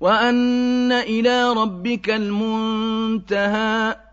وَأَنَّ إِلَىٰ رَبِّكَ الْمُنتَهَىٰ